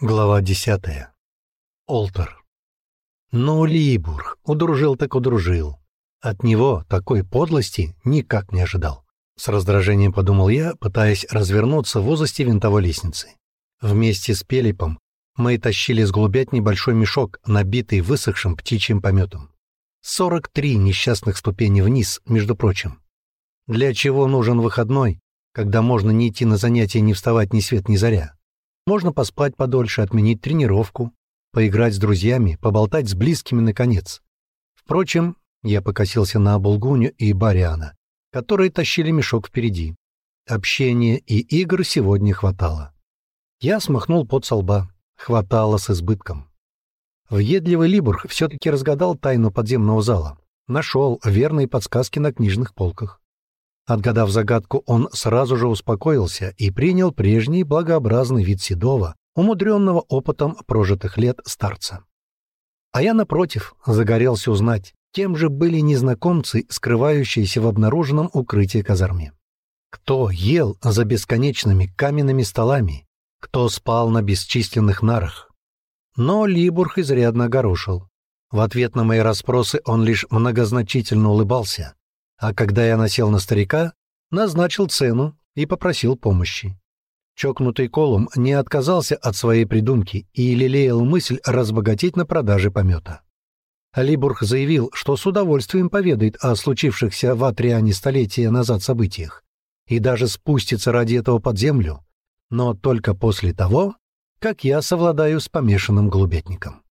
Глава десятая. Олтер. Ну, Либург, удружил так удружил. От него такой подлости никак не ожидал. С раздражением подумал я, пытаясь развернуться в узости винтовой лестницы. Вместе с Пелипом мы тащили с голубят небольшой мешок, набитый высохшим птичьим пометом. 43 несчастных ступеней вниз, между прочим. Для чего нужен выходной, когда можно не идти на занятия, не вставать ни свет ни заря? Можно поспать подольше, отменить тренировку, поиграть с друзьями, поболтать с близкими, наконец. Впрочем, я покосился на Булгуню и Бариана, которые тащили мешок впереди. Общения и игр сегодня хватало. Я смахнул под со лба. Хватало с избытком. Въедливый Либург все-таки разгадал тайну подземного зала. Нашел верные подсказки на книжных полках. Отгадав загадку, он сразу же успокоился и принял прежний благообразный вид седого, умудренного опытом прожитых лет старца. А я, напротив, загорелся узнать, кем же были незнакомцы, скрывающиеся в обнаруженном укрытии казарме. Кто ел за бесконечными каменными столами, кто спал на бесчисленных нарах. Но Либург изрядно огорошил. В ответ на мои расспросы он лишь многозначительно улыбался, а когда я насел на старика, назначил цену и попросил помощи. Чокнутый Колум не отказался от своей придумки и лелеял мысль разбогатеть на продаже помета. Либург заявил, что с удовольствием поведает о случившихся в Атриане столетия назад событиях и даже спустится ради этого под землю, но только после того, как я совладаю с помешанным голубятником.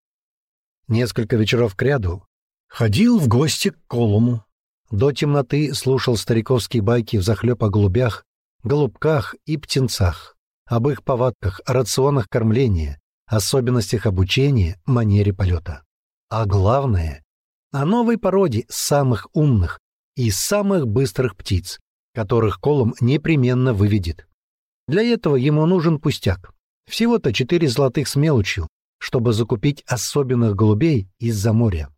Несколько вечеров кряду ходил в гости к Колуму, до темноты слушал стариковские байки взахлеб о голубях, голубках и птенцах, об их повадках, рационах кормления, особенностях обучения, манере полета. А главное — о новой породе самых умных и самых быстрых птиц, которых Колум непременно выведет. Для этого ему нужен пустяк. Всего-то четыре золотых с мелочью, чтобы закупить особенных голубей из-за моря.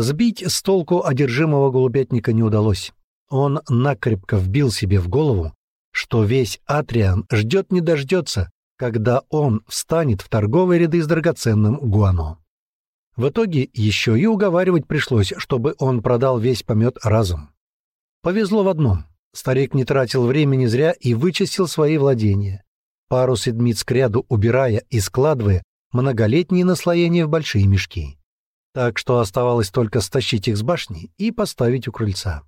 Сбить с толку одержимого голубятника не удалось. Он накрепко вбил себе в голову, что весь Атриан ждет не дождется, когда он встанет в торговые ряды с драгоценным гуано. В итоге еще и уговаривать пришлось, чтобы он продал весь помет разом. Повезло в одном. Старик не тратил времени зря и вычистил свои владения. Пару седмиц кряду убирая и складывая многолетние наслоения в большие мешки так что оставалось только стащить их с башни и поставить у крыльца.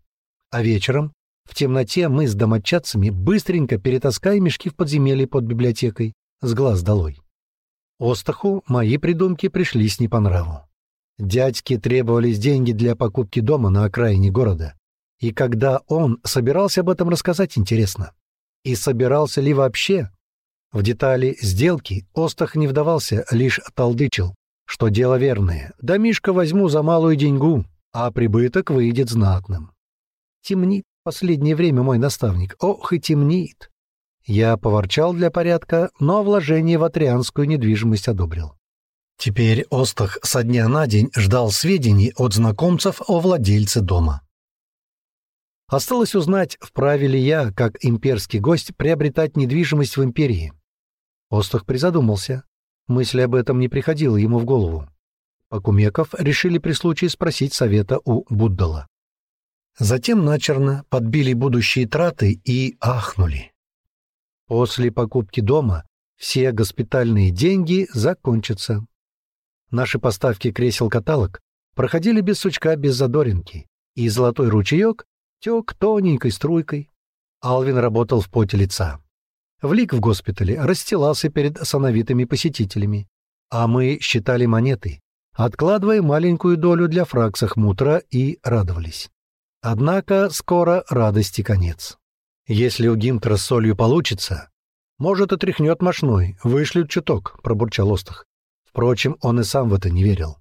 А вечером, в темноте, мы с домочадцами быстренько перетаскаем мешки в подземелье под библиотекой, с глаз долой. Остаху мои придумки пришлись не по нраву. Дядьке требовались деньги для покупки дома на окраине города. И когда он собирался об этом рассказать, интересно. И собирался ли вообще? В детали сделки Остах не вдавался, лишь толдычил, что дело верное. Домишко возьму за малую деньгу, а прибыток выйдет знатным. Темнит последнее время мой наставник. Ох и темнит. Я поворчал для порядка, но вложение в атрианскую недвижимость одобрил. Теперь Остах со дня на день ждал сведений от знакомцев о владельце дома. Осталось узнать, вправе ли я, как имперский гость, приобретать недвижимость в империи. Остах призадумался. Мысль об этом не приходила ему в голову. Покумеков решили при случае спросить совета у Буддала. Затем начерно подбили будущие траты и ахнули. После покупки дома все госпитальные деньги закончатся. Наши поставки кресел-каталог проходили без сучка, без задоринки, и золотой ручеек тек тоненькой струйкой. Алвин работал в поте лица. Влик в госпитале расстилался перед сановитыми посетителями, а мы считали монеты, откладывая маленькую долю для фраксах мутра и радовались. Однако скоро радости конец. Если у Гимтера с солью получится, может, отряхнет мошной, вышлют чуток, — пробурчал Остах. Впрочем, он и сам в это не верил.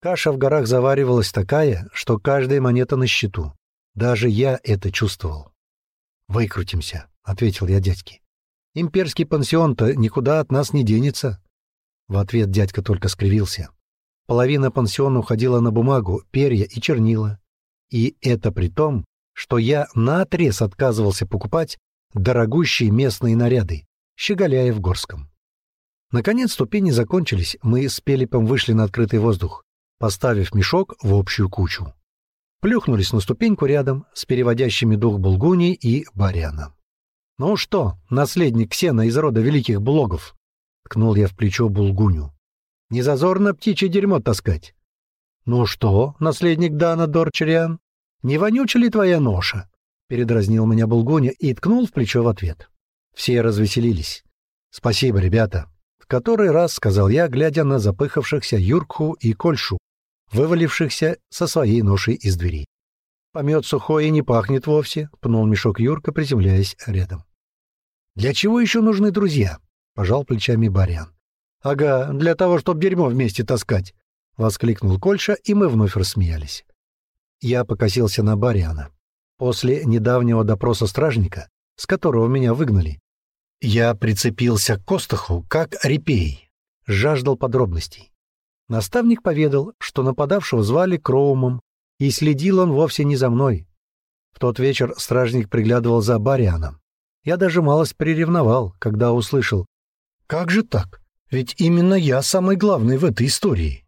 Каша в горах заваривалась такая, что каждая монета на счету. Даже я это чувствовал. «Выкрутимся», — ответил я дядьке. Имперский пансион-то никуда от нас не денется. В ответ дядька только скривился. Половина пансиона уходила на бумагу, перья и чернила. И это при том, что я наотрез отказывался покупать дорогущие местные наряды, щеголяя в Горском. Наконец ступени закончились, мы с Пелепом вышли на открытый воздух, поставив мешок в общую кучу. Плюхнулись на ступеньку рядом с переводящими дух Булгуни и Баряном. «Ну что, наследник Ксена из рода великих блогов?» — ткнул я в плечо Булгуню. «Не зазорно птичье дерьмо таскать?» «Ну что, наследник Дана Дорчериан, не вонюча ли твоя ноша?» — передразнил меня Булгуня и ткнул в плечо в ответ. Все развеселились. «Спасибо, ребята», — в который раз сказал я, глядя на запыхавшихся Юркху и Кольшу, вывалившихся со своей ношей из двери. «Помет сухой и не пахнет вовсе», — пнул мешок Юрка, приземляясь рядом. «Для чего еще нужны друзья?» — пожал плечами Барян. «Ага, для того, чтобы дерьмо вместе таскать», — воскликнул Кольша, и мы вновь рассмеялись. Я покосился на Бариана. После недавнего допроса стражника, с которого меня выгнали, я прицепился к Костаху, как репей, жаждал подробностей. Наставник поведал, что нападавшего звали Кроумом, и следил он вовсе не за мной. В тот вечер стражник приглядывал за Барианом. Я даже малость приревновал, когда услышал. «Как же так? Ведь именно я самый главный в этой истории.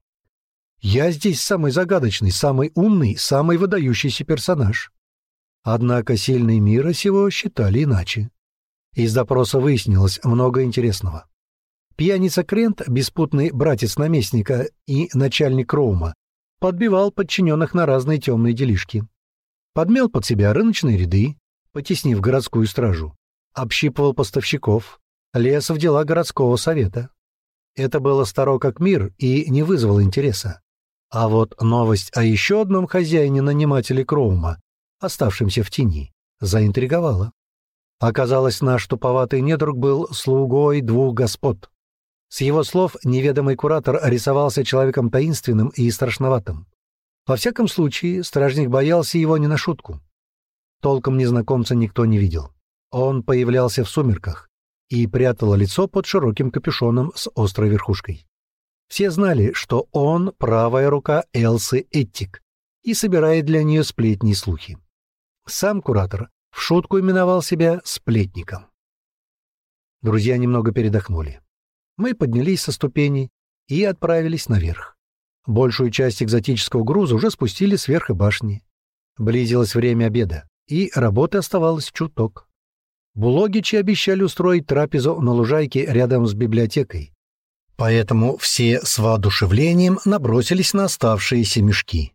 Я здесь самый загадочный, самый умный, самый выдающийся персонаж». Однако сильные мира сего считали иначе. Из допроса выяснилось много интересного. Пьяница Крент, беспутный братец наместника и начальник Роума, подбивал подчиненных на разные темные делишки. Подмел под себя рыночные ряды, потеснив городскую стражу, общипывал поставщиков, лез в дела городского совета. Это было старо как мир и не вызвало интереса. А вот новость о еще одном хозяине-нанимателе Кроума, оставшемся в тени, заинтриговала. Оказалось, наш туповатый недруг был слугой двух господ. С его слов неведомый куратор рисовался человеком таинственным и страшноватым. Во всяком случае, стражник боялся его не на шутку. Толком незнакомца никто не видел. Он появлялся в сумерках и прятал лицо под широким капюшоном с острой верхушкой. Все знали, что он правая рука Элсы Эттик и собирает для нее сплетни и слухи. Сам куратор в шутку именовал себя сплетником. Друзья немного передохнули. Мы поднялись со ступеней и отправились наверх. Большую часть экзотического груза уже спустили с башни. Близилось время обеда, и работы оставалось чуток. Булогичи обещали устроить трапезу на лужайке рядом с библиотекой. Поэтому все с воодушевлением набросились на оставшиеся мешки.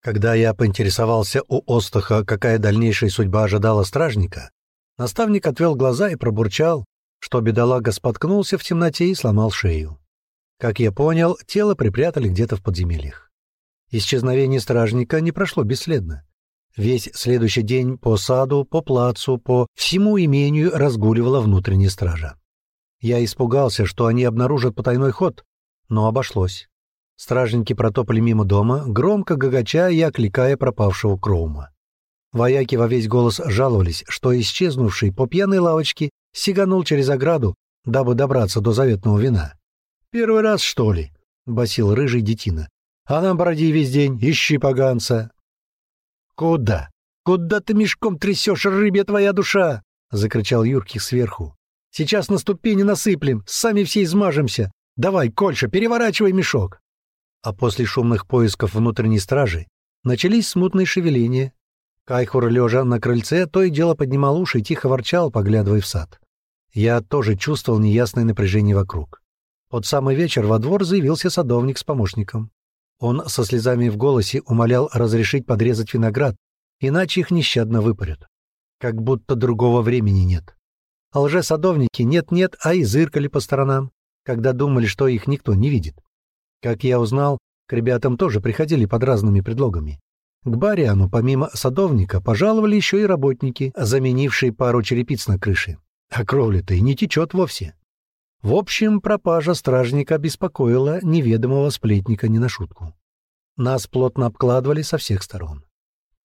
Когда я поинтересовался у Остаха, какая дальнейшая судьба ожидала стражника, наставник отвел глаза и пробурчал, что бедолага споткнулся в темноте и сломал шею. Как я понял, тело припрятали где-то в подземельях. Исчезновение стражника не прошло бесследно. Весь следующий день по саду, по плацу, по всему имению разгуливала внутренняя стража. Я испугался, что они обнаружат потайной ход, но обошлось. Стражники протопали мимо дома, громко гагача и окликая пропавшего Кроума. Вояки во весь голос жаловались, что исчезнувший по пьяной лавочке сиганул через ограду, дабы добраться до заветного вина. «Первый раз, что ли?» — басил рыжий детина. «А нам броди весь день, ищи поганца». «Куда? Куда ты мешком трясешь, рыбья твоя душа?» — закричал Юрких сверху. «Сейчас на ступени насыплем, сами все измажемся. Давай, Кольша, переворачивай мешок». А после шумных поисков внутренней стражи начались смутные шевеления. Кайхур, лежа на крыльце, то и дело поднимал уши и тихо ворчал, поглядывая в сад. Я тоже чувствовал неясное напряжение вокруг. Под самый вечер во двор заявился садовник с помощником. Он со слезами в голосе умолял разрешить подрезать виноград, иначе их нещадно выпарят. Как будто другого времени нет. А лже-садовники нет-нет, а и зыркали по сторонам, когда думали, что их никто не видит. Как я узнал, к ребятам тоже приходили под разными предлогами. К Бариану, помимо садовника, пожаловали еще и работники, заменившие пару черепиц на крыше а кровля-то и не течет вовсе. В общем, пропажа стражника беспокоила неведомого сплетника не на шутку. Нас плотно обкладывали со всех сторон.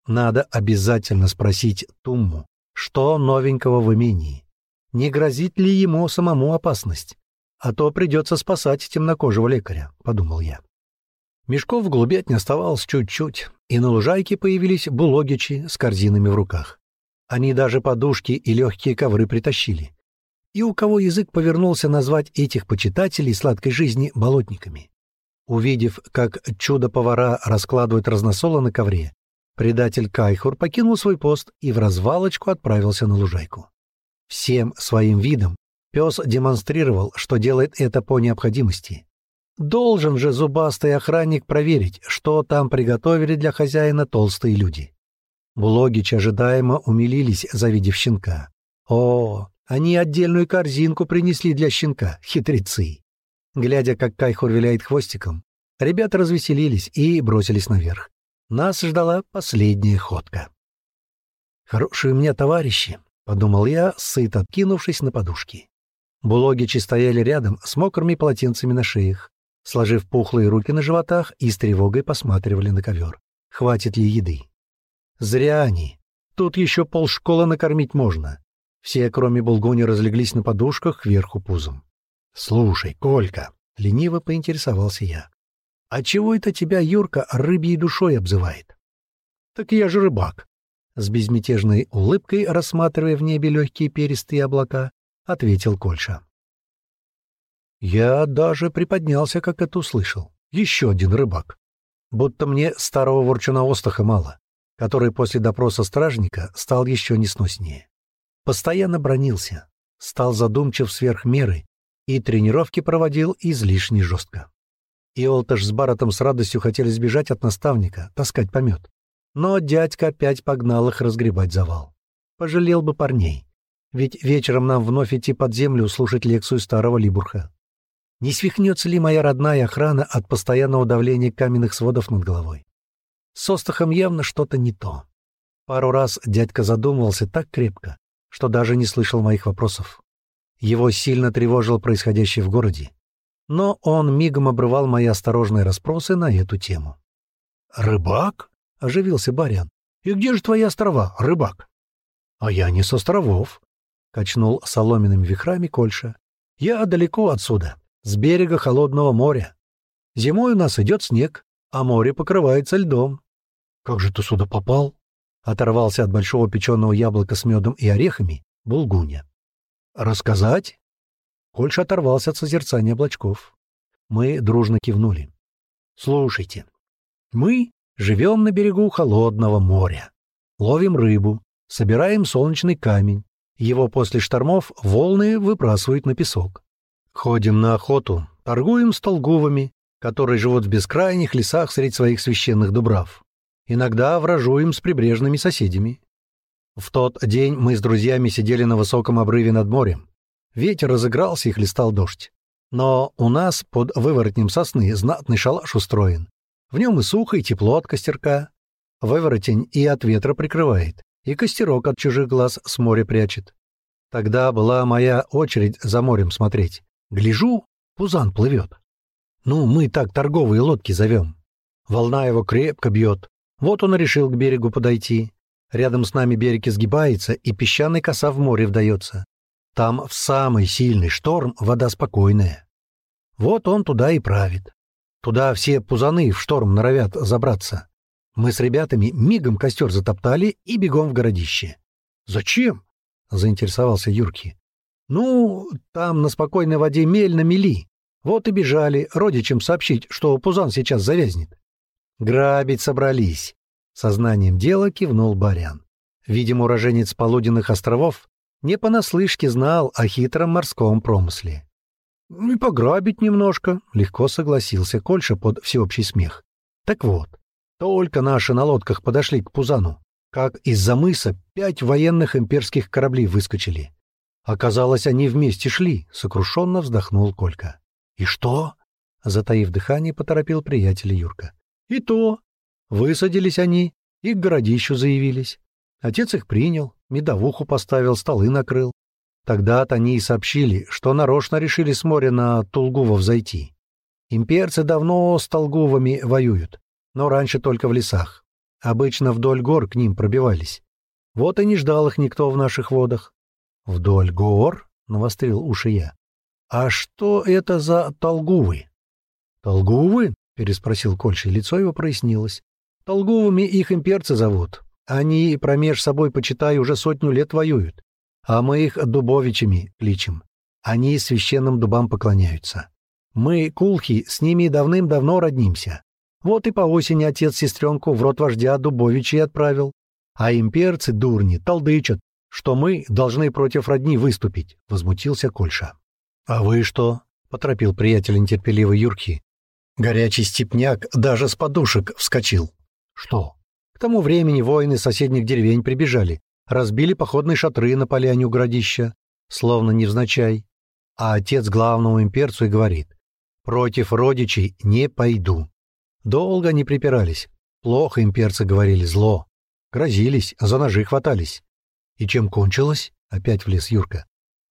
Надо обязательно спросить Тумму, что новенького в имении. Не грозит ли ему самому опасность? А то придется спасать темнокожего лекаря, — подумал я. Мешков в глубет не оставалось чуть-чуть, и на лужайке появились булогичи с корзинами в руках. Они даже подушки и легкие ковры притащили. и у кого язык повернулся назвать этих почитателей сладкой жизни болотниками. Увидев, как чудо-повара раскладывают разносоло на ковре, предатель Кайхур покинул свой пост и в развалочку отправился на лужайку. Всем своим видом пес демонстрировал, что делает это по необходимости. Должен же зубастый охранник проверить, что там приготовили для хозяина толстые люди. Булогич ожидаемо умилились, завидев щенка. О, они отдельную корзинку принесли для щенка, хитрецы. Глядя, как Кайхур виляет хвостиком, ребята развеселились и бросились наверх. Нас ждала последняя ходка. «Хорошие у меня товарищи», — подумал я, сыт откинувшись на подушки. Булогичи стояли рядом с мокрыми полотенцами на шеях, сложив пухлые руки на животах и с тревогой посматривали на ковер. Хватит ли еды? Зря они. Тут еще полшколы накормить можно. Все, кроме Булгуни, разлеглись на подушках кверху пузом. «Слушай, Колька!» — лениво поинтересовался я. «А чего это тебя Юрка рыбьей душой обзывает?» «Так я же рыбак!» С безмятежной улыбкой, рассматривая в небе легкие перистые облака, ответил Кольша. Я даже приподнялся, как это услышал. Еще один рыбак. Будто мне старого ворчуна Остаха мало, который после допроса стражника стал еще несноснее. Постоянно бронился, стал задумчив сверх меры и тренировки проводил излишне жестко. Иолташ с Баротом с радостью хотели сбежать от наставника, таскать помет. Но дядька опять погнал их разгребать завал. Пожалел бы парней. Ведь вечером нам вновь идти под землю слушать лекцию старого Либурха. Не свихнется ли моя родная охрана от постоянного давления каменных сводов над головой? С Остахом явно что-то не то. Пару раз дядька задумывался так крепко, что даже не слышал моих вопросов. Его сильно тревожил происходящее в городе, но он мигом обрывал мои осторожные расспросы на эту тему. «Рыбак?» — оживился Барян. «И где же твои острова, рыбак?» «А я не с островов», — качнул соломенными вихрами Кольша. «Я далеко отсюда, с берега холодного моря. Зимой у нас идет снег, а море покрывается льдом». «Как же ты сюда попал?» Оторвался от большого печеного яблока с медом и орехами Булгуня. «Рассказать?» Кольша оторвался от созерцания облачков. Мы дружно кивнули. «Слушайте, мы живем на берегу холодного моря, ловим рыбу, собираем солнечный камень, его после штормов волны выбрасывают на песок. Ходим на охоту, торгуем с толгувами, которые живут в бескрайних лесах среди своих священных дубрав. Иногда вражуем с прибрежными соседями. В тот день мы с друзьями сидели на высоком обрыве над морем. Ветер разыгрался и хлестал дождь. Но у нас под выворотнем сосны знатный шалаш устроен. В нем и сухо, и тепло от костерка. Выворотень и от ветра прикрывает, и костерок от чужих глаз с моря прячет. Тогда была моя очередь за морем смотреть. Гляжу, пузан плывет. Ну, мы так торговые лодки зовем. Волна его крепко бьет, вот он решил к берегу подойти. Рядом с нами берег изгибается, и песчаный коса в море вдается. Там в самый сильный шторм вода спокойная. Вот он туда и правит. Туда все пузаны в шторм норовят забраться. Мы с ребятами мигом костер затоптали и бегом в городище. «Зачем?» — заинтересовался Юрки. «Ну, там на спокойной воде мель намели. Вот и бежали, родичам сообщить, что пузан сейчас завязнет. Грабить собрались. Сознанием дела кивнул Барян. Видимо, уроженец Полуденных островов не понаслышке знал о хитром морском промысле. «Ну «И пограбить немножко», — легко согласился Кольша под всеобщий смех. «Так вот, только наши на лодках подошли к Пузану, как из-за мыса пять военных имперских кораблей выскочили. Оказалось, они вместе шли», — сокрушенно вздохнул Колька. «И что?» — затаив дыхание, поторопил приятеля Юрка. И то. Высадились они и к городищу заявились. Отец их принял, медовуху поставил, столы накрыл. Тогда-то они и сообщили, что нарочно решили с моря на Тулгувов зайти. Имперцы давно с Толгувами воюют, но раньше только в лесах. Обычно вдоль гор к ним пробивались. Вот и не ждал их никто в наших водах. «Вдоль гор?» — навострил уши я. «А что это за Толгувы?» «Толгувы?» переспросил Кольший, лицо его прояснилось. Толговыми их имперцы зовут. Они промеж собой, почитай, уже сотню лет воюют. А мы их дубовичами кличем. Они священным дубам поклоняются. Мы, кулхи, с ними давным-давно роднимся. Вот и по осени отец сестренку в рот вождя Дубовичей отправил. А имперцы, дурни, толдычат, что мы должны против родни выступить, — возмутился Кольша. — А вы что? — поторопил приятель нетерпеливый Юрки. Горячий степняк даже с подушек вскочил. — Что? К тому времени воины соседних деревень прибежали, разбили походные шатры на поляне у городища, словно невзначай. А отец главному имперцу и говорит, «Против родичей не пойду». Долго они припирались. Плохо имперцы говорили, зло. Грозились, за ножи хватались. И чем кончилось? Опять влез Юрка.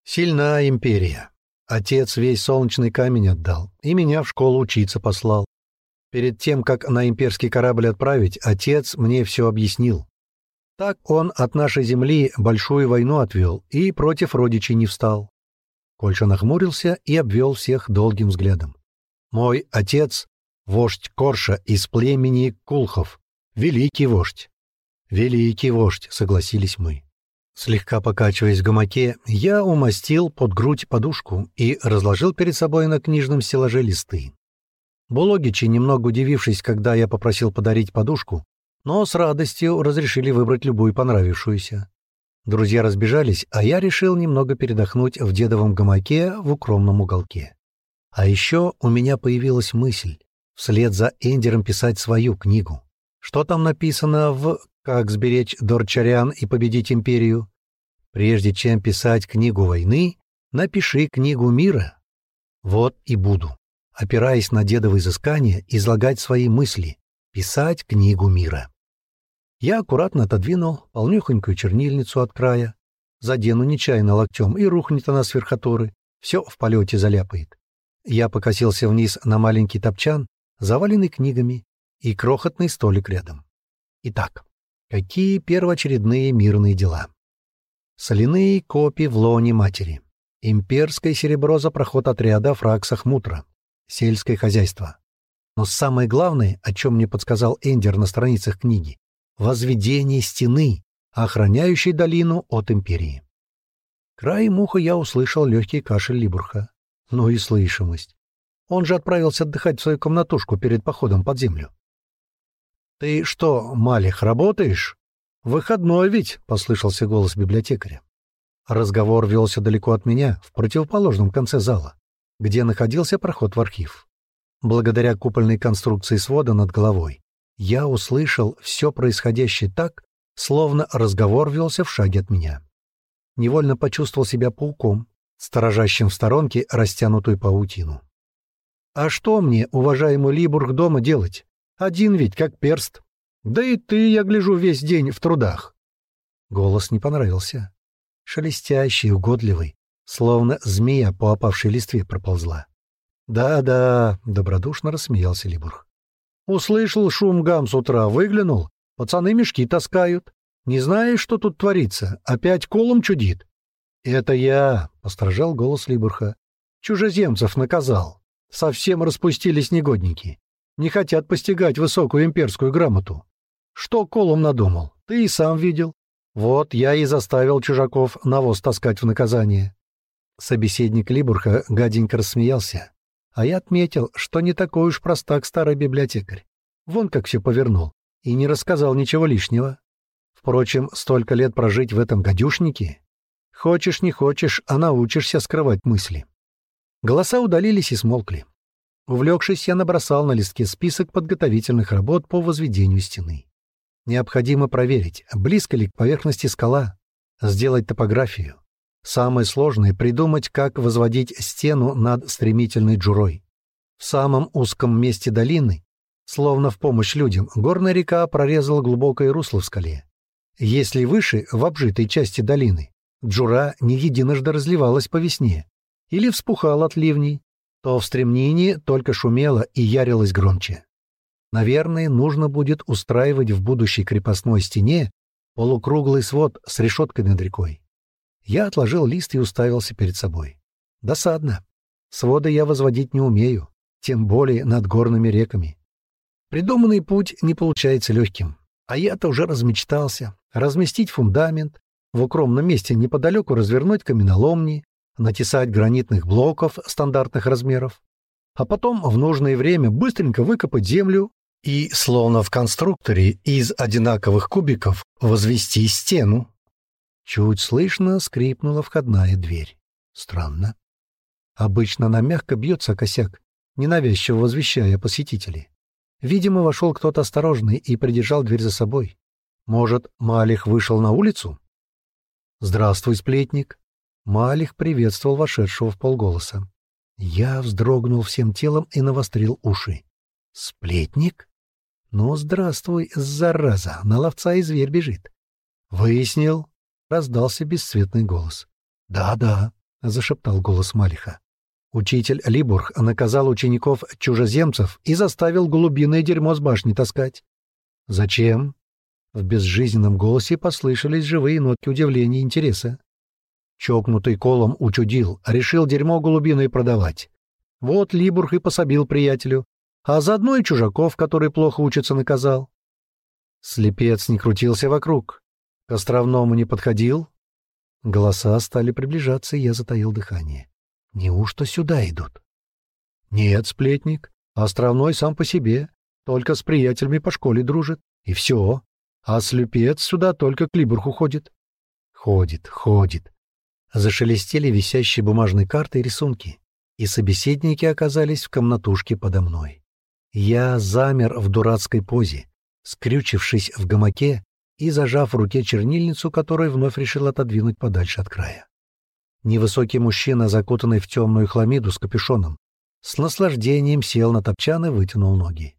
Сильна империя. Отец весь солнечный камень отдал и меня в школу учиться послал. Перед тем, как на имперский корабль отправить, отец мне все объяснил. Так он от нашей земли большую войну отвел и против родичей не встал. Кольша нахмурился и обвел всех долгим взглядом. «Мой отец — вождь Корша из племени Кулхов, великий вождь». «Великий вождь», — согласились мы. Слегка покачиваясь в гамаке, я умастил под грудь подушку и разложил перед собой на книжном стеллаже листы. Булогичи, немного удивившись, когда я попросил подарить подушку, но с радостью разрешили выбрать любую понравившуюся. Друзья разбежались, а я решил немного передохнуть в дедовом гамаке в укромном уголке. А еще у меня появилась мысль вслед за Эндером писать свою книгу. Что там написано в «Как сберечь Дорчарян и победить империю»? Прежде чем писать книгу войны, напиши книгу мира. Вот и буду, опираясь на дедовы изыскания, излагать свои мысли, писать книгу мира. Я аккуратно отодвинул полнюхонькую чернильницу от края, задену нечаянно локтем, и рухнет она с верхотуры, все в полете заляпает. Я покосился вниз на маленький топчан, заваленный книгами, и крохотный столик рядом. Итак, какие первоочередные мирные дела? Соляные копи в лоне матери. Имперское серебро за проход отряда фраксах Мутра. Сельское хозяйство. Но самое главное, о чем мне подсказал Эндер на страницах книги, возведение стены, охраняющей долину от империи. Краем уха я услышал легкий кашель Либурха. Ну и слышимость. Он же отправился отдыхать в свою комнатушку перед походом под землю. «Ты что, Малих, работаешь?» «Выходной ведь!» — послышался голос библиотекаря. Разговор велся далеко от меня, в противоположном конце зала, где находился проход в архив. Благодаря купольной конструкции свода над головой я услышал все происходящее так, словно разговор велся в шаге от меня. Невольно почувствовал себя пауком, сторожащим в сторонке растянутую паутину. «А что мне, уважаемый Либург, дома делать? Один ведь, как перст. Да и ты, я гляжу, весь день в трудах». Голос не понравился. Шелестящий, угодливый, словно змея по опавшей листве проползла. «Да-да», — добродушно рассмеялся Либург. Услышал шум гам с утра, выглянул. Пацаны мешки таскают. Не знаешь, что тут творится? Опять колом чудит. «Это я», — постражал голос Либурха. «Чужеземцев наказал. Совсем распустились негодники. Не хотят постигать высокую имперскую грамоту. Что колом надумал? Ты и сам видел. Вот я и заставил чужаков навоз таскать в наказание». Собеседник Либурха гаденько рассмеялся. А я отметил, что не такой уж простак старый библиотекарь. Вон как все повернул. И не рассказал ничего лишнего. Впрочем, столько лет прожить в этом гадюшнике. Хочешь, не хочешь, а научишься скрывать мысли. Голоса удалились и смолкли. Увлекшись, я набросал на листке список подготовительных работ по возведению стены. Необходимо проверить, близко ли к поверхности скала, сделать топографию, Самое сложное — придумать, как возводить стену над стремительной джурой. В самом узком месте долины, словно в помощь людям, горная река прорезала глубокое русло в скале. Если выше, в обжитой части долины, джура не единожды разливалась по весне или вспухала от ливней, то в стремнине только шумела и ярилась громче. Наверное, нужно будет устраивать в будущей крепостной стене полукруглый свод с решеткой над рекой. Я отложил лист и уставился перед собой. Досадно. Своды я возводить не умею, тем более над горными реками. Придуманный путь не получается легким. А я-то уже размечтался. Разместить фундамент, в укромном месте неподалеку развернуть каменоломни, натесать гранитных блоков стандартных размеров, а потом в нужное время быстренько выкопать землю и, словно в конструкторе из одинаковых кубиков, возвести стену. Чуть слышно скрипнула входная дверь. Странно. Обычно она мягко бьется косяк, ненавязчиво возвещая посетителей. Видимо, вошел кто-то осторожный и придержал дверь за собой. Может, Малих вышел на улицу? «Здравствуй, сплетник!» Малих приветствовал вошедшего в полголоса. Я вздрогнул всем телом и навострил уши. «Сплетник? Ну, здравствуй, зараза, на ловца и зверь бежит». «Выяснил?» — раздался бесцветный голос. «Да-да», — зашептал голос Малиха. Учитель Либург наказал учеников-чужеземцев и заставил голубиное дерьмо с башни таскать. «Зачем?» В безжизненном голосе послышались живые нотки удивления и интереса. Чокнутый колом учудил, решил дерьмо голубиное продавать. Вот Либург и пособил приятелю, а заодно и чужаков, которые плохо учатся, наказал. Слепец не крутился вокруг. К островному не подходил. Голоса стали приближаться, и я затаил дыхание. Неужто сюда идут? Нет, сплетник. Островной сам по себе. Только с приятелями по школе дружит. И все. А слепец сюда только к Либурху ходит. Ходит, ходит. Зашелестели висящие бумажные карты и рисунки. И собеседники оказались в комнатушке подо мной. Я замер в дурацкой позе, скрючившись в гамаке и зажав в руке чернильницу, которую вновь решил отодвинуть подальше от края. Невысокий мужчина, закутанный в темную хламиду с капюшоном, с наслаждением сел на топчан и вытянул ноги.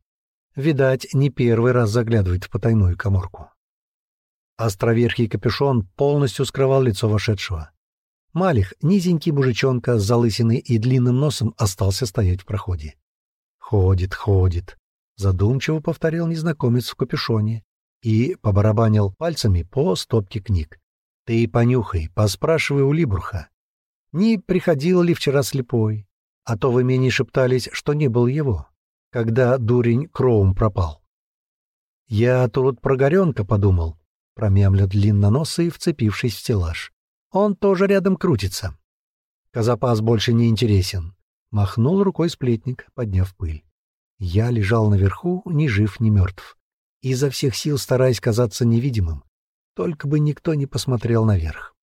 Видать, не первый раз заглядывает в потайную коморку. Островерхий капюшон полностью скрывал лицо вошедшего. Малих, низенький мужичонка с залысиной и длинным носом, остался стоять в проходе. «Ходит, ходит», — задумчиво повторил незнакомец в капюшоне и побарабанил пальцами по стопке книг. «Ты понюхай, поспрашивай у Либурха, не приходил ли вчера слепой, а то в имении шептались, что не был его, когда дурень Кроум пропал. Я тут про Горенка подумал, промямля длинноносый, вцепившись в стеллаж. Он тоже рядом крутится. Казапас больше не интересен. Махнул рукой сплетник, подняв пыль. Я лежал наверху, ни жив, ни мертв. Изо всех сил стараясь казаться невидимым, только бы никто не посмотрел наверх.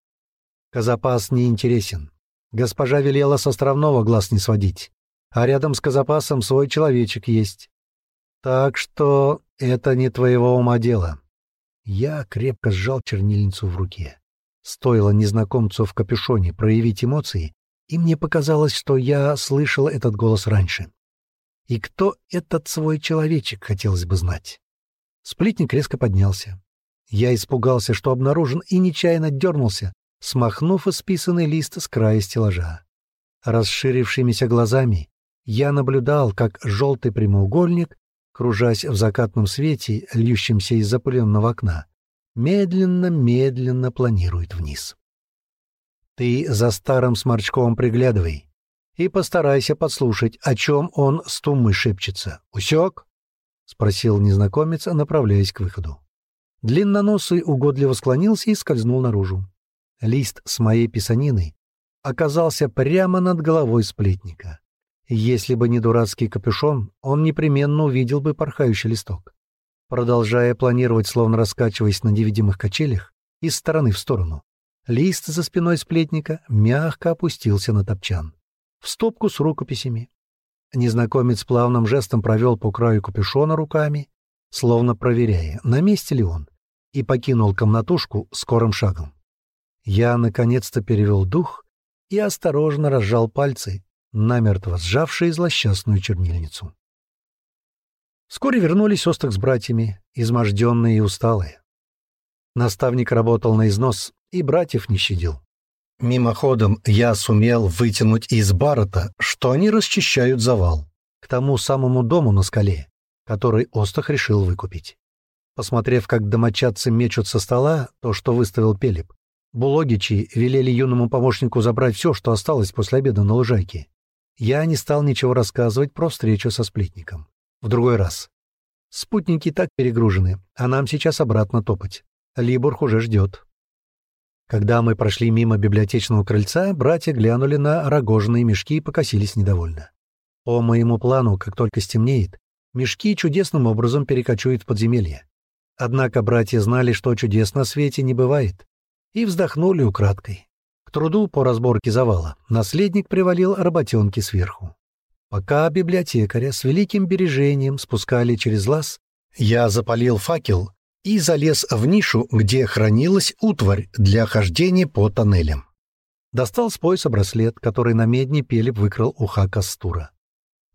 Казапас не интересен. Госпожа велела с островного глаз не сводить, а рядом с Казапасом свой человечек есть. Так что это не твоего ума дело. Я крепко сжал чернильницу в руке. Стоило незнакомцу в капюшоне проявить эмоции, и мне показалось, что я слышал этот голос раньше. И кто этот свой человечек, хотелось бы знать. Сплетник резко поднялся. Я испугался, что обнаружен, и нечаянно дернулся, смахнув исписанный лист с края стеллажа. Расширившимися глазами я наблюдал, как желтый прямоугольник, кружась в закатном свете, льющемся из запыленного окна, медленно-медленно планирует вниз. Ты за старым сморчком приглядывай и постарайся подслушать, о чем он с тумы шепчется. Усек? — спросил незнакомец, направляясь к выходу. Длинноносый угодливо склонился и скользнул наружу. Лист с моей писаниной оказался прямо над головой сплетника. Если бы не дурацкий капюшон, он непременно увидел бы порхающий листок. Продолжая планировать, словно раскачиваясь на невидимых качелях, из стороны в сторону, лист за спиной сплетника мягко опустился на топчан, в стопку с рукописями. Незнакомец плавным жестом провел по краю капюшона руками, словно проверяя, на месте ли он, и покинул комнатушку скорым шагом. Я наконец-то перевел дух и осторожно разжал пальцы, намертво сжавшие злосчастную чернильницу. Вскоре вернулись Остах с братьями, изможденные и усталые. Наставник работал на износ и братьев не щадил. Мимоходом я сумел вытянуть из Барата, что они расчищают завал к тому самому дому на скале, который Остах решил выкупить. Посмотрев, как домочадцы мечут со стола то, что выставил Пелеп, Булогичи велели юному помощнику забрать все, что осталось после обеда на лужайке. Я не стал ничего рассказывать про встречу со сплетником. В другой раз. Спутники так перегружены, а нам сейчас обратно топать. Либург уже ждет. Когда мы прошли мимо библиотечного крыльца, братья глянули на рогожные мешки и покосились недовольно. По моему плану, как только стемнеет, мешки чудесным образом перекочуют в подземелье. Однако братья знали, что чудес на свете не бывает, и вздохнули украдкой. К труду по разборке завала наследник привалил работенки сверху. Пока библиотекаря с великим бережением спускали через лаз, я запалил факел и залез в нишу, где хранилась утварь для хождения по тоннелям. Достал с пояса браслет, который на медне Пелеп выкрал у Хака Стура.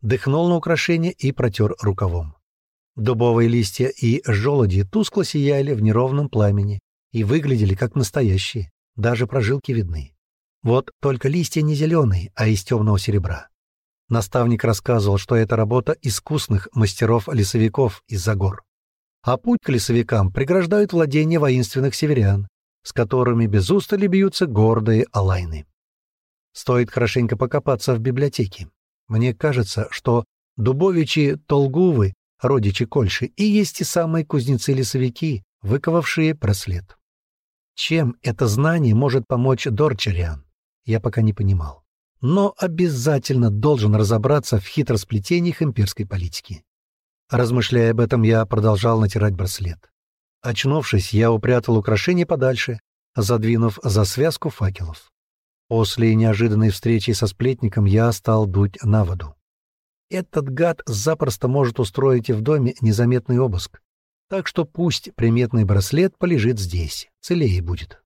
Дыхнул на украшение и протер рукавом. Дубовые листья и желуди тускло сияли в неровном пламени и выглядели как настоящие, даже прожилки видны. Вот только листья не зеленые, а из темного серебра. Наставник рассказывал, что это работа искусных мастеров-лесовиков из-за гор. А путь к лесовикам преграждают владения воинственных северян, с которыми без устали бьются гордые алайны. Стоит хорошенько покопаться в библиотеке. Мне кажется, что Дубовичи Толгувы, родичи Кольши, и есть те самые кузнецы-лесовики, выковавшие браслет. Чем это знание может помочь Дорчариан, я пока не понимал но обязательно должен разобраться в хитросплетениях имперской политики. Размышляя об этом, я продолжал натирать браслет. Очнувшись, я упрятал украшение подальше, задвинув за связку факелов. После неожиданной встречи со сплетником я стал дуть на воду. Этот гад запросто может устроить и в доме незаметный обыск, так что пусть приметный браслет полежит здесь, целее будет.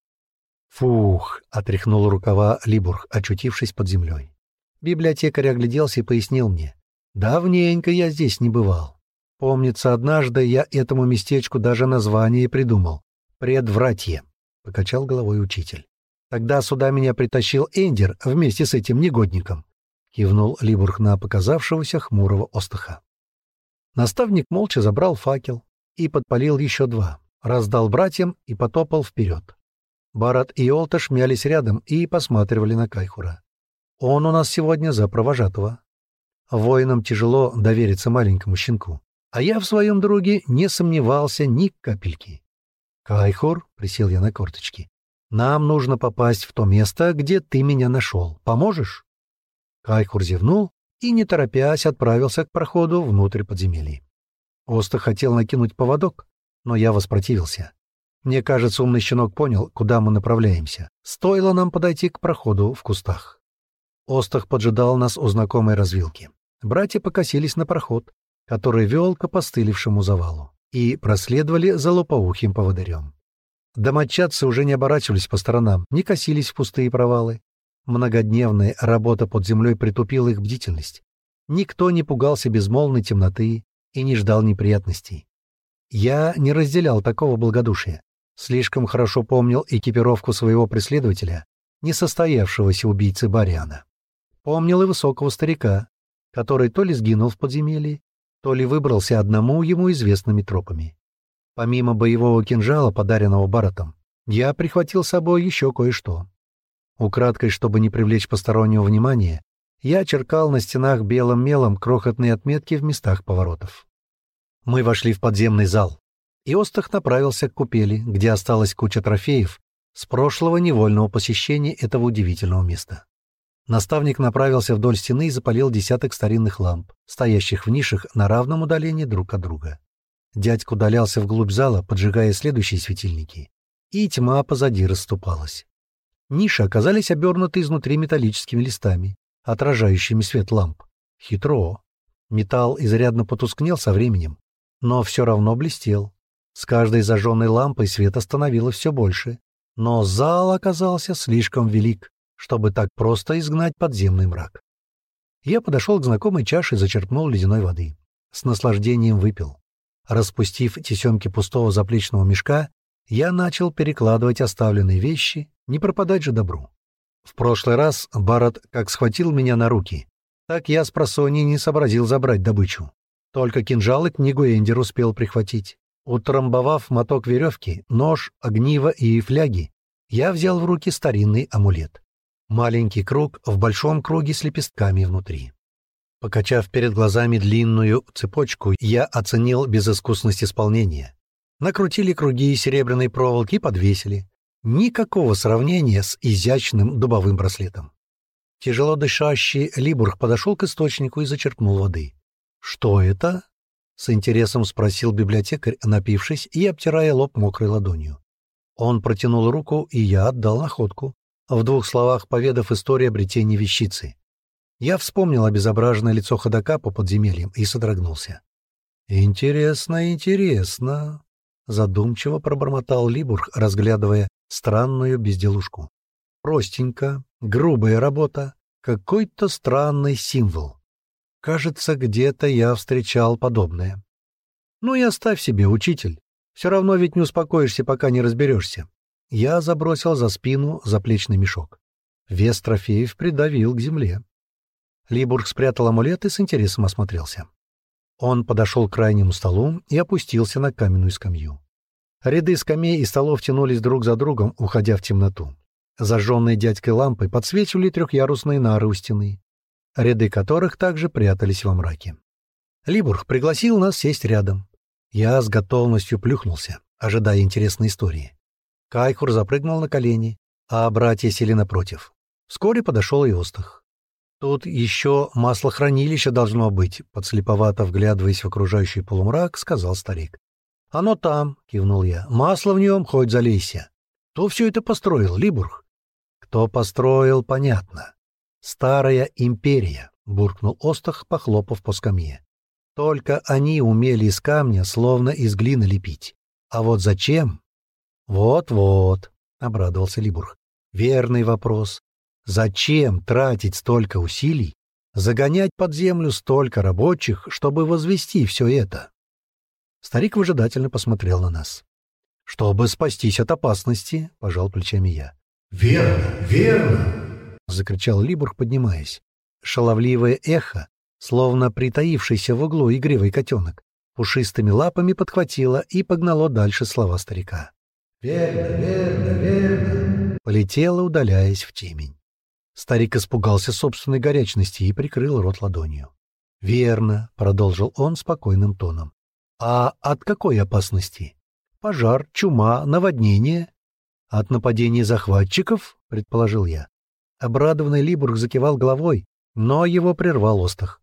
«Фух!» — отряхнул рукава Либург, очутившись под землей. Библиотекарь огляделся и пояснил мне. «Давненько я здесь не бывал. Помнится, однажды я этому местечку даже название придумал. Предвратье», — покачал головой учитель. «Тогда сюда меня притащил Эндер вместе с этим негодником», — кивнул Либург на показавшегося хмурого остаха. Наставник молча забрал факел и подпалил еще два, раздал братьям и потопал вперед. Барат и Олташ мялись рядом и посматривали на Кайхура. Он у нас сегодня за провожатого. Воинам тяжело довериться маленькому щенку, а я в своем друге не сомневался ни капельки. «Кайхур», — присел я на корточки, — «нам нужно попасть в то место, где ты меня нашел. Поможешь?» Кайхур зевнул и, не торопясь, отправился к проходу внутрь подземелья. Оста хотел накинуть поводок, но я воспротивился. Мне кажется, умный щенок понял, куда мы направляемся. Стоило нам подойти к проходу в кустах. Остах поджидал нас у знакомой развилки. Братья покосились на проход, который вел к опостылевшему завалу, и проследовали за лопоухим поводырем. Домочадцы уже не оборачивались по сторонам, не косились в пустые провалы. Многодневная работа под землей притупила их бдительность. Никто не пугался безмолвной темноты и не ждал неприятностей. Я не разделял такого благодушия. Слишком хорошо помнил экипировку своего преследователя, несостоявшегося убийцы Бариана. Помнил и высокого старика, который то ли сгинул в подземелье, то ли выбрался одному ему известными тропами. Помимо боевого кинжала, подаренного Баратом, я прихватил с собой еще кое-что. Украдкой, чтобы не привлечь постороннего внимания, я черкал на стенах белым мелом крохотные отметки в местах поворотов. Мы вошли в подземный зал и Остах направился к купели, где осталась куча трофеев с прошлого невольного посещения этого удивительного места. Наставник направился вдоль стены и запалил десяток старинных ламп, стоящих в нишах на равном удалении друг от друга. Дядька удалялся вглубь зала, поджигая следующие светильники, и тьма позади расступалась. Ниши оказались обернуты изнутри металлическими листами, отражающими свет ламп. Хитро. Металл изрядно потускнел со временем, но все равно блестел, с каждой зажженной лампой света становилось все больше, но зал оказался слишком велик, чтобы так просто изгнать подземный мрак. Я подошел к знакомой чаше и зачерпнул ледяной воды. С наслаждением выпил. Распустив тесемки пустого заплечного мешка, я начал перекладывать оставленные вещи, не пропадать же добру. В прошлый раз Барат как схватил меня на руки, так я с просони не сообразил забрать добычу. Только кинжал и книгу Эндер успел прихватить. Утрамбовав моток веревки, нож, огниво и фляги, я взял в руки старинный амулет. Маленький круг в большом круге с лепестками внутри. Покачав перед глазами длинную цепочку, я оценил безыскусность исполнения. Накрутили круги серебряной проволоки подвесили. Никакого сравнения с изящным дубовым браслетом. Тяжело дышащий Либург подошел к источнику и зачерпнул воды. «Что это?» — с интересом спросил библиотекарь, напившись и обтирая лоб мокрой ладонью. Он протянул руку, и я отдал находку, в двух словах поведав историю обретения вещицы. Я вспомнил обезображенное лицо ходока по подземельям и содрогнулся. «Интересно, интересно», — задумчиво пробормотал Либург, разглядывая странную безделушку. «Простенько, грубая работа, какой-то странный символ. Кажется, где-то я встречал подобное. Ну и оставь себе, учитель. Все равно ведь не успокоишься, пока не разберешься. Я забросил за спину заплечный мешок. Вес трофеев придавил к земле. Либург спрятал амулет и с интересом осмотрелся. Он подошел к крайнему столу и опустился на каменную скамью. Ряды скамей и столов тянулись друг за другом, уходя в темноту. Зажженные дядькой лампой подсвечивали трехъярусные нары у стены, ряды которых также прятались во мраке. Либург пригласил нас сесть рядом. Я с готовностью плюхнулся, ожидая интересной истории. Кайхур запрыгнул на колени, а братья сели напротив. Вскоре подошел и Остах. «Тут еще маслохранилище должно быть», — подслеповато вглядываясь в окружающий полумрак, сказал старик. «Оно там», — кивнул я. «Масло в нем, хоть залейся». Кто все это построил, Либург? Кто построил, понятно. Старая империя, буркнул Остах, похлопав по скамье. Только они умели из камня, словно из глины лепить. А вот зачем? Вот-вот, обрадовался Либург. Верный вопрос. Зачем тратить столько усилий, загонять под землю столько рабочих, чтобы возвести все это? Старик выжидательно посмотрел на нас. «Чтобы спастись от опасности», — пожал плечами я. «Верно, верно!» — закричал Либург, поднимаясь. Шаловливое эхо, словно притаившийся в углу игривый котенок, пушистыми лапами подхватило и погнало дальше слова старика. «Верно, верно, верно!» Полетело, удаляясь в темень. Старик испугался собственной горячности и прикрыл рот ладонью. «Верно», — продолжил он спокойным тоном. «А от какой опасности? Пожар, чума, наводнение?» «От нападения захватчиков?» — предположил я. Обрадованный Либург закивал головой, но его прервал Остах.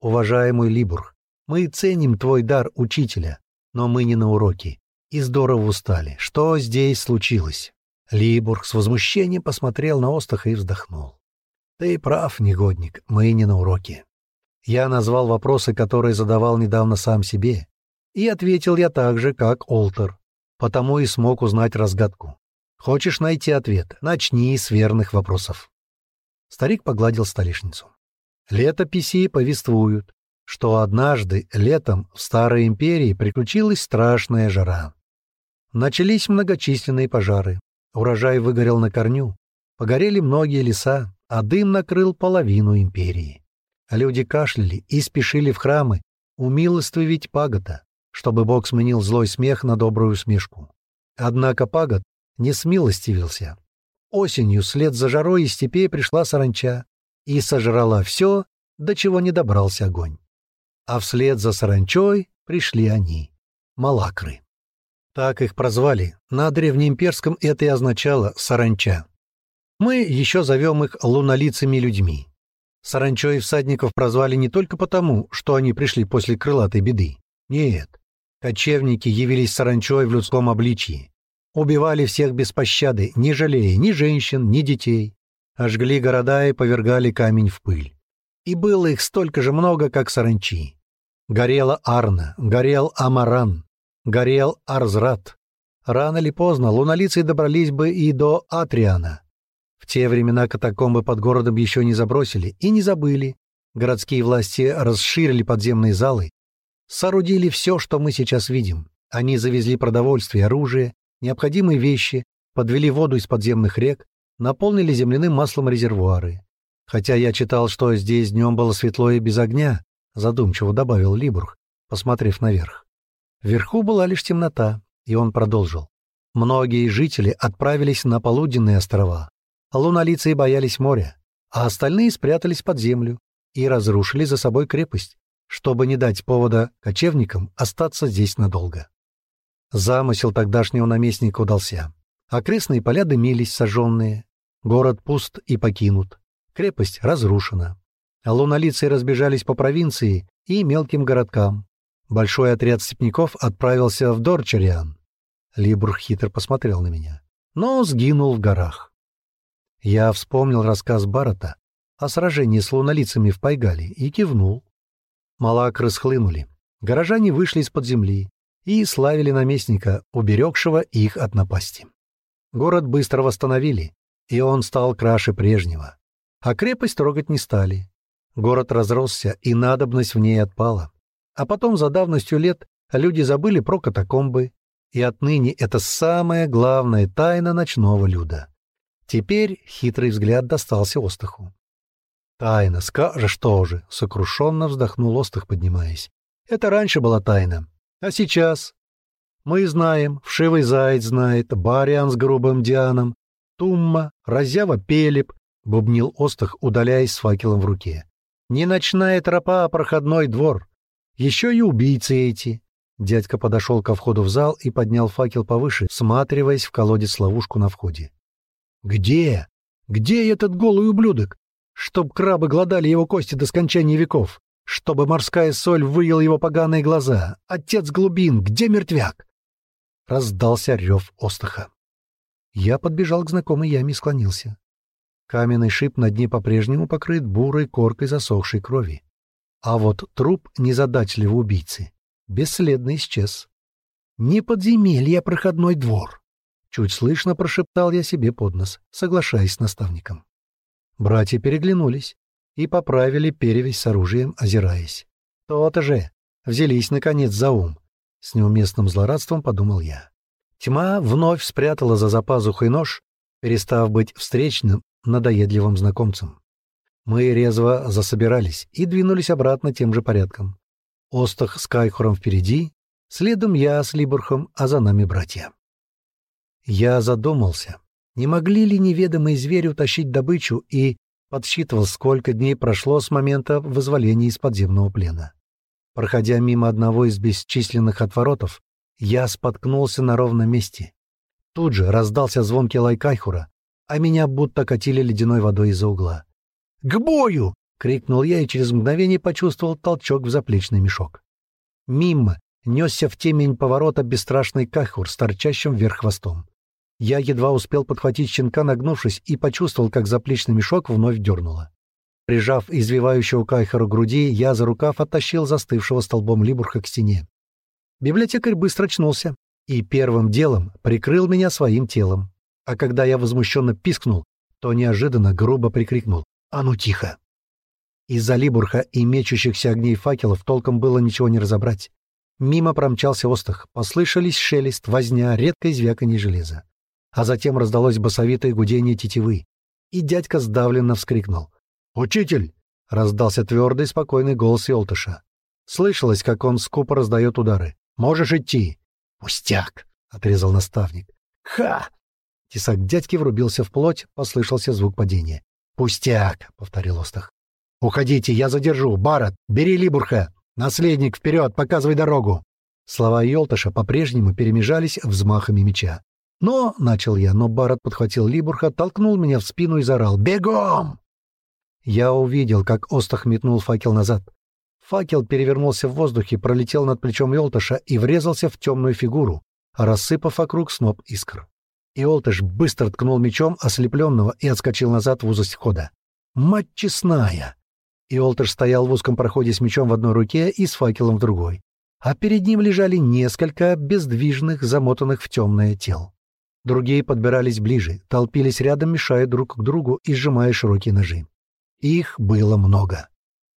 «Уважаемый Либург, мы ценим твой дар учителя, но мы не на уроке и здорово устали. Что здесь случилось?» Либург с возмущением посмотрел на Остаха и вздохнул. «Ты прав, негодник, мы не на уроке. Я назвал вопросы, которые задавал недавно сам себе, и ответил я так же, как Олтер, потому и смог узнать разгадку. Хочешь найти ответ? Начни с верных вопросов. Старик погладил столешницу. Летописи повествуют, что однажды летом в Старой Империи приключилась страшная жара. Начались многочисленные пожары, урожай выгорел на корню, погорели многие леса, а дым накрыл половину империи. Люди кашляли и спешили в храмы умилостивить Пагота, чтобы Бог сменил злой смех на добрую смешку. Однако Пагод не смилостивился. Осенью след за жарой из степей пришла саранча и сожрала все, до чего не добрался огонь. А вслед за саранчой пришли они — малакры. Так их прозвали. На древнеимперском это и означало «саранча». Мы еще зовем их лунолицами людьми. Саранчой всадников прозвали не только потому, что они пришли после крылатой беды. Нет, Кочевники явились саранчой в людском обличье. Убивали всех без пощады, не жалея ни женщин, ни детей. Ожгли города и повергали камень в пыль. И было их столько же много, как саранчи. Горела Арна, горел Амаран, горел Арзрат. Рано или поздно лунолицы добрались бы и до Атриана. В те времена катакомбы под городом еще не забросили и не забыли. Городские власти расширили подземные залы, соорудили все, что мы сейчас видим. Они завезли продовольствие, оружие, необходимые вещи, подвели воду из подземных рек, наполнили земляным маслом резервуары. Хотя я читал, что здесь днем было светло и без огня, задумчиво добавил Либург, посмотрев наверх. Вверху была лишь темнота, и он продолжил. Многие жители отправились на полуденные острова. Лунолицы боялись моря, а остальные спрятались под землю и разрушили за собой крепость чтобы не дать повода кочевникам остаться здесь надолго. Замысел тогдашнего наместника удался. Окрестные поля дымились, сожженные. Город пуст и покинут. Крепость разрушена. Лунолицы разбежались по провинции и мелким городкам. Большой отряд степняков отправился в Дорчариан. Либур хитро посмотрел на меня, но сгинул в горах. Я вспомнил рассказ Барата о сражении с лунолицами в Пайгале и кивнул. Малакры схлынули. Горожане вышли из-под земли и славили наместника, уберегшего их от напасти. Город быстро восстановили, и он стал краше прежнего. А крепость трогать не стали. Город разросся, и надобность в ней отпала. А потом, за давностью лет, люди забыли про катакомбы, и отныне это самая главная тайна ночного люда. Теперь хитрый взгляд достался Остаху. «Тайна, скажешь тоже!» — сокрушенно вздохнул Остах, поднимаясь. «Это раньше была тайна. А сейчас? Мы знаем, вшивый заяц знает, Бариан с грубым Дианом, Тумма, Разява Пелеп», — бубнил Остах, удаляясь с факелом в руке. «Не ночная тропа, а проходной двор. Еще и убийцы эти». Дядька подошел ко входу в зал и поднял факел повыше, всматриваясь в колодец-ловушку на входе. «Где? Где этот голый ублюдок? Чтоб крабы глодали его кости до скончания веков, чтобы морская соль выела его поганые глаза. Отец глубин, где мертвяк? Раздался рев Остаха. Я подбежал к знакомой яме и склонился. Каменный шип на дне по-прежнему покрыт бурой коркой засохшей крови. А вот труп незадачливого убийцы бесследно исчез. «Не подземелье, а проходной двор!» Чуть слышно прошептал я себе под нос, соглашаясь с наставником. Братья переглянулись и поправили перевязь с оружием, озираясь. То-то же! Взялись, наконец, за ум. С неуместным злорадством подумал я. Тьма вновь спрятала за запазухой нож, перестав быть встречным, надоедливым знакомцем. Мы резво засобирались и двинулись обратно тем же порядком. Остах с Кайхором впереди, следом я с Либурхом, а за нами братья. Я задумался, не могли ли неведомые звери утащить добычу, и подсчитывал, сколько дней прошло с момента вызволения из подземного плена. Проходя мимо одного из бесчисленных отворотов, я споткнулся на ровном месте. Тут же раздался звонкий лай Кайхура, а меня будто катили ледяной водой из-за угла. «К бою!» — крикнул я и через мгновение почувствовал толчок в заплечный мешок. Мимо несся в темень поворота бесстрашный Кайхур с торчащим вверх хвостом. Я едва успел подхватить щенка, нагнувшись, и почувствовал, как заплечный мешок вновь дернуло. Прижав извивающего Кайхера груди, я за рукав оттащил застывшего столбом Либурха к стене. Библиотекарь быстро очнулся и первым делом прикрыл меня своим телом. А когда я возмущенно пискнул, то неожиданно грубо прикрикнул «А ну тихо!». Из-за Либурха и мечущихся огней факелов толком было ничего не разобрать. Мимо промчался остах, послышались шелест, возня, редкое звяканье железа а затем раздалось басовитое гудение тетивы, и дядька сдавленно вскрикнул. «Учитель!» — раздался твердый, спокойный голос Елтыша. Слышалось, как он скупо раздает удары. «Можешь идти!» «Пустяк!» — отрезал наставник. «Ха!» Тесак дядьки врубился в плоть, послышался звук падения. «Пустяк!» — повторил Остах. «Уходите, я задержу! Барат, бери Либурха! Наследник, вперед, показывай дорогу!» Слова Йолташа по-прежнему перемежались взмахами меча. «Но...» — начал я, но Барретт подхватил Либурха, толкнул меня в спину и заорал «Бегом!». Я увидел, как Остах метнул факел назад. Факел перевернулся в воздухе, пролетел над плечом Иолташа и врезался в темную фигуру, рассыпав вокруг сноп искр. Иолташ быстро ткнул мечом ослепленного и отскочил назад в узость входа. «Мать честная!» Иолташ стоял в узком проходе с мечом в одной руке и с факелом в другой, а перед ним лежали несколько бездвижных, замотанных в темное тел. Другие подбирались ближе, толпились рядом, мешая друг к другу и сжимая широкие ножи. Их было много.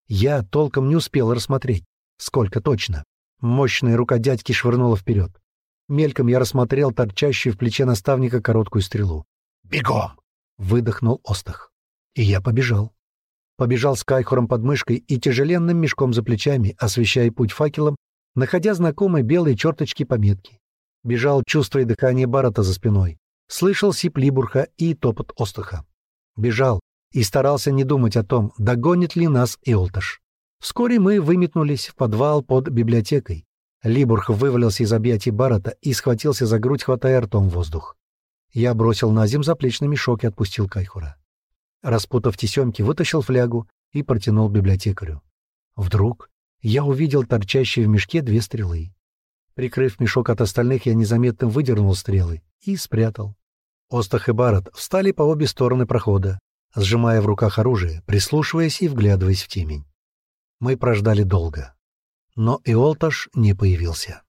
Я толком не успел рассмотреть, сколько точно. Мощная рука дядьки швырнула вперед. Мельком я рассмотрел торчащую в плече наставника короткую стрелу. «Бегом!» — выдохнул Остах. И я побежал. Побежал с кайхором под мышкой и тяжеленным мешком за плечами, освещая путь факелом, находя знакомые белые черточки пометки. Бежал, чувствуя дыхание Барата за спиной. Слышал сип Либурха и топот Остаха. Бежал и старался не думать о том, догонит ли нас Иолташ. Вскоре мы выметнулись в подвал под библиотекой. Либурх вывалился из объятий Барата и схватился за грудь, хватая ртом воздух. Я бросил на зем заплечный мешок и отпустил Кайхура. Распутав тесемки, вытащил флягу и протянул библиотекарю. Вдруг я увидел торчащие в мешке две стрелы. Прикрыв мешок от остальных, я незаметно выдернул стрелы и спрятал. Остах и Барат встали по обе стороны прохода, сжимая в руках оружие, прислушиваясь и вглядываясь в темень. Мы прождали долго. Но Иолташ не появился.